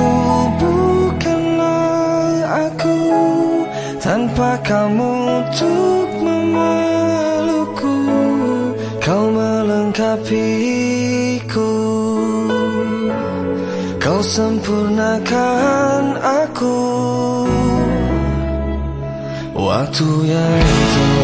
Aku bukanlah aku Tanpa kamu untuk memelukku. Kau melengkapiku. Kau sempurnakan aku. Waktu yang telah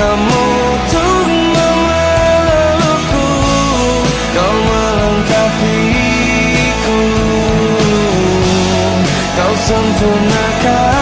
kamu untuk memelukku Kau melengkapiku. Kau sempurnakan